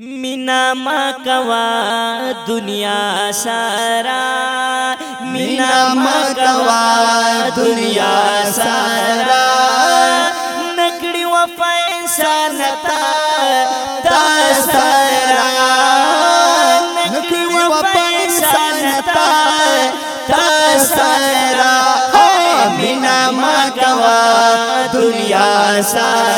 मीना मकवा दुनिया सारा। मीना मकवा दुनिया सारा। नकड़ी व पैसा नता सारा। नकड़ी व पैसा नता सारा। मीना मकवा दुनिया सारा।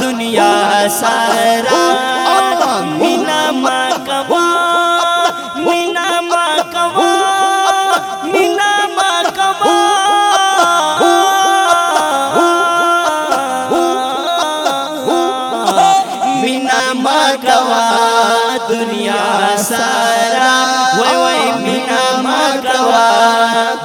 दुनिया सारा। मीना मीना मकवा दुनिया सारा। वही वही मीना मकवा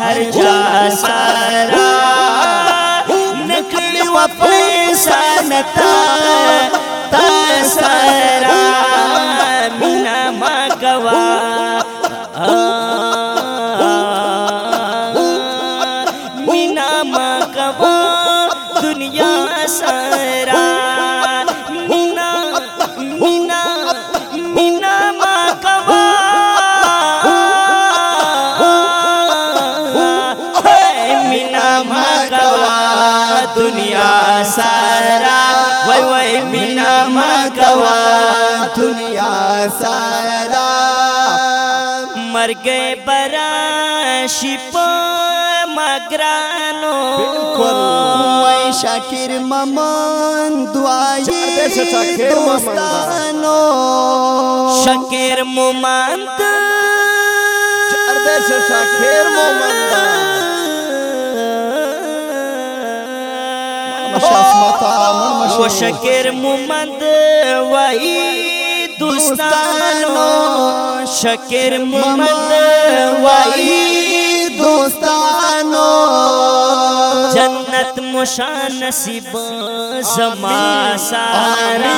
हर जा सारा नकली व पैसा नता ता सारा मीना मगवा मीना मगवा दुनिया सारा दुनिया सारा वै वै मीना मगवा दुनिया सारा। मर गए बरा शिप मगरानो वै शाकिर ममन दुआई देश शाकिर ममन। दोस्तानो। शकीर मुमंत देश शाकिर मोमंदा मशस्मता वो शकीर मुमंद वही दोस्तानो शकीर मुमंद वही दोस्तानो जन्नत मुशा नसीब जमा सारा।